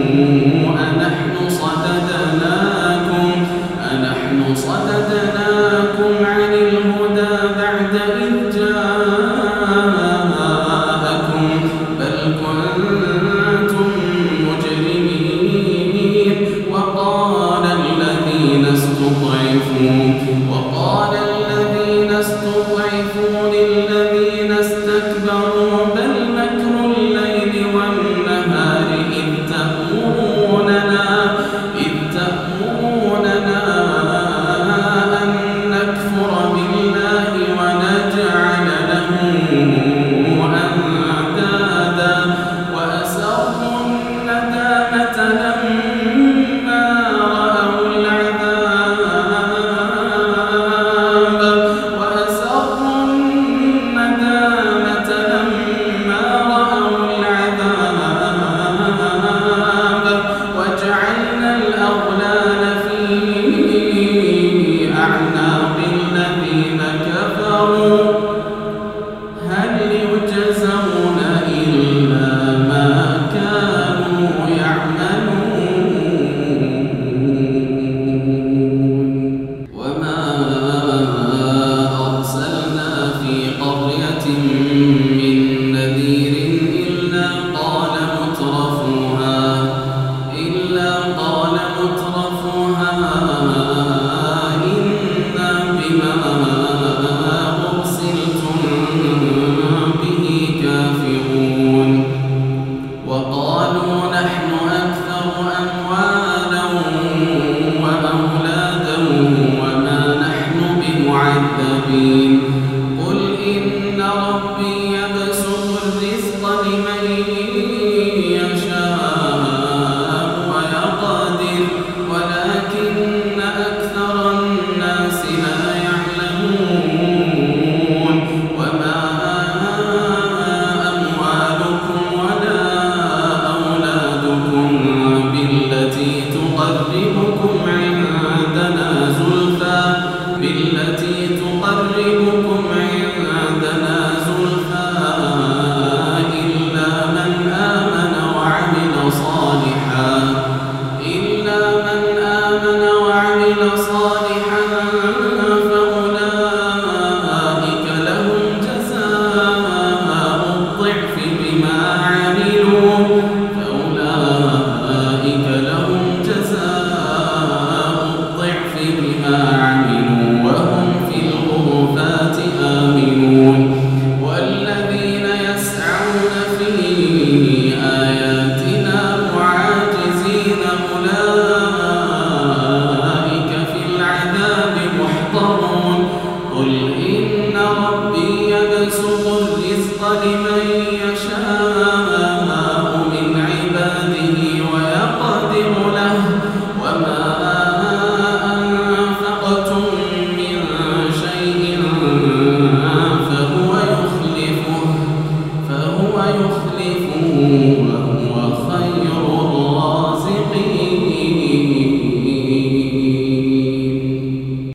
الْمُؤْمِنِينَ money.